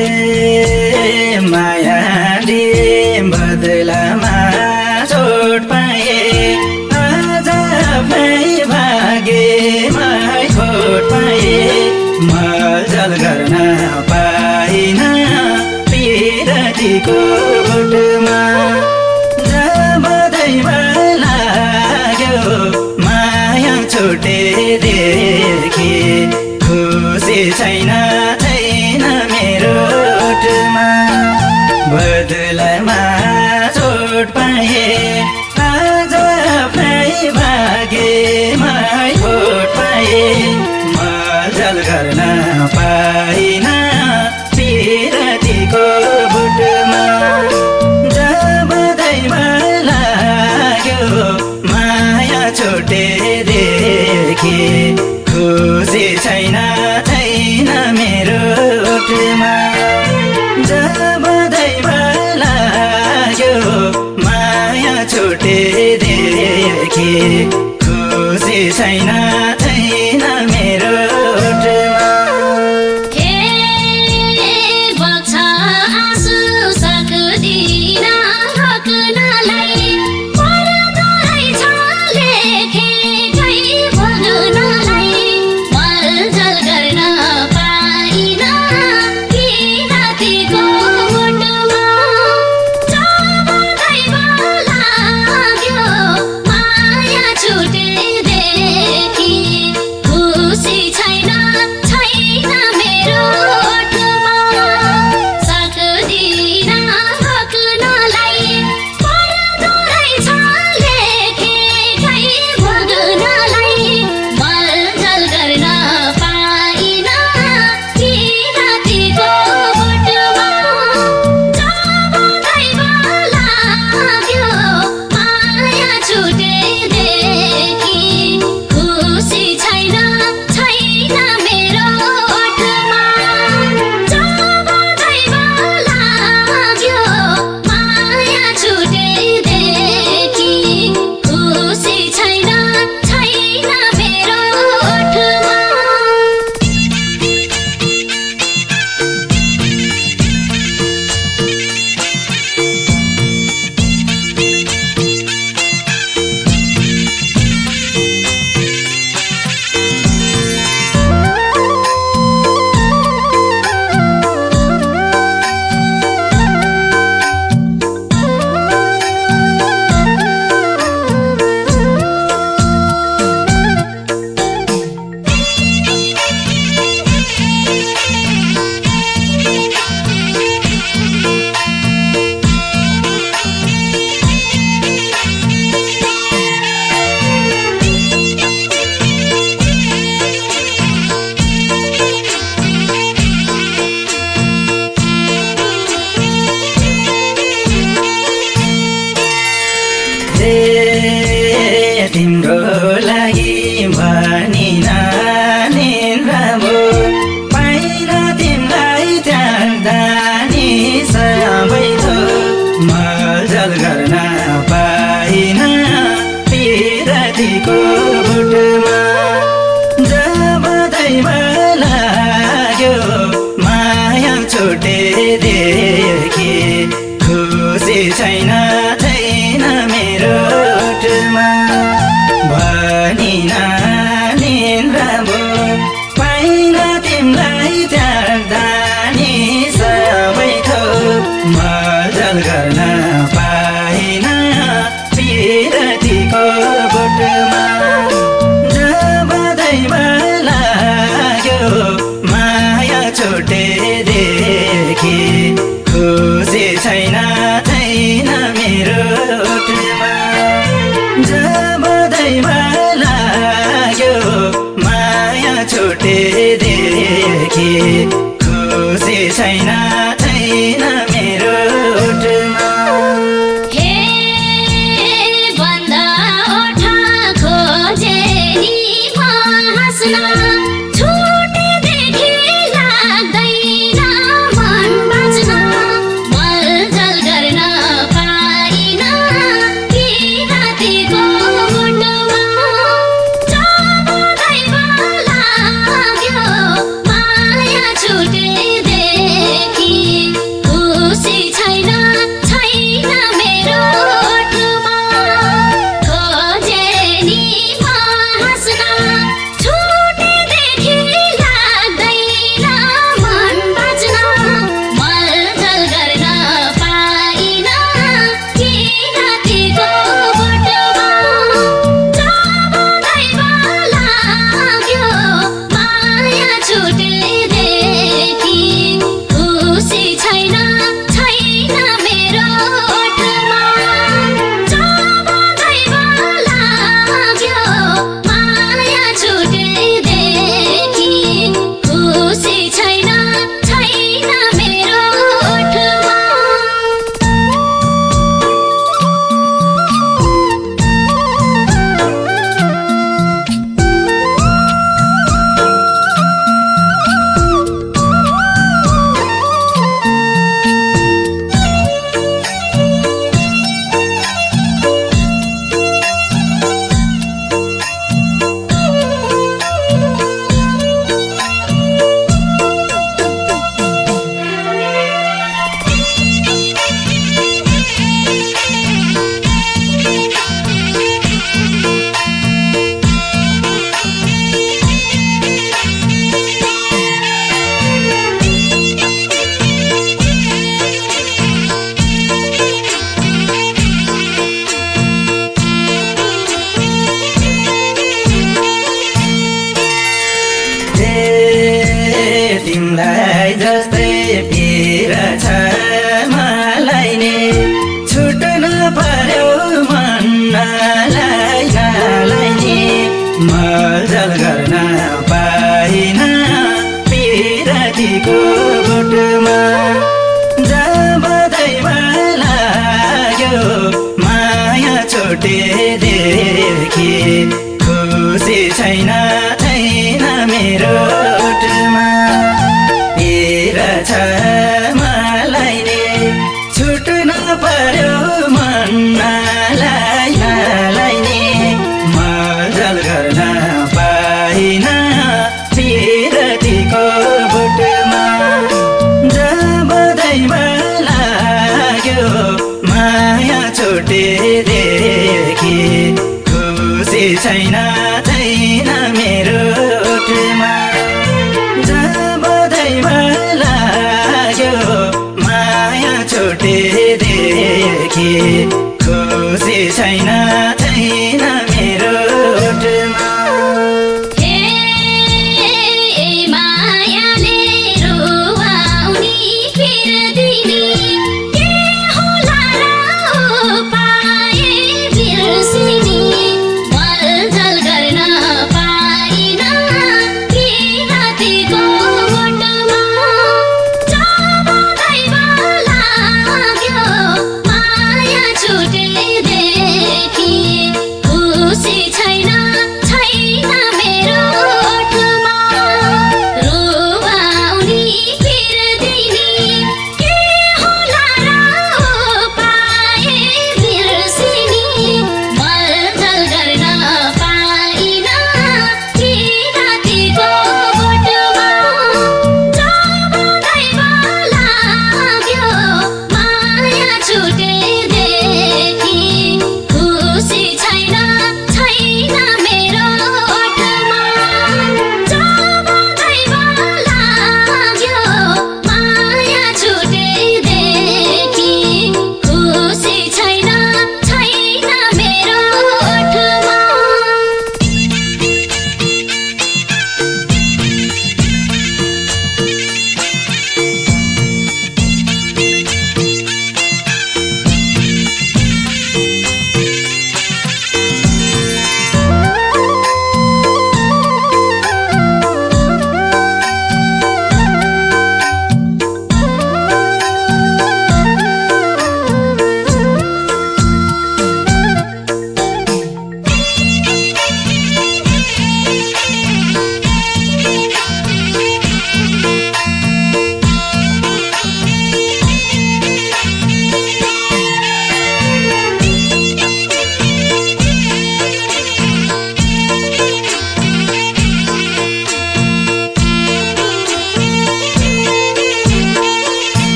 माया मायाले बदलामा छोट पाए। आज आफै भागे माई खोट पाए। मजल गर्न पाइन पिरतीको गोठमा जब दैमा लाग्यो माया छोटे देखि खुसी छैन। China. देखे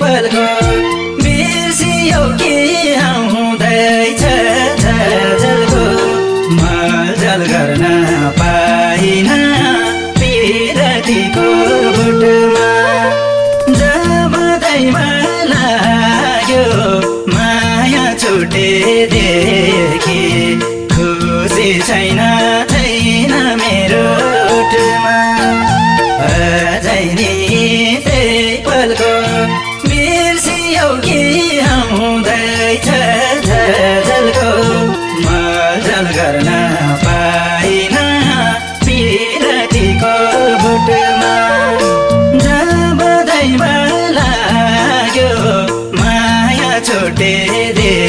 पल्को बिर्सियो कि आउँदैछ जलको मलजल गर्न पाइन पिरतीको बुटमा। जब दैमा लाग्यो माया छुटे देखि खुसी छैन रे।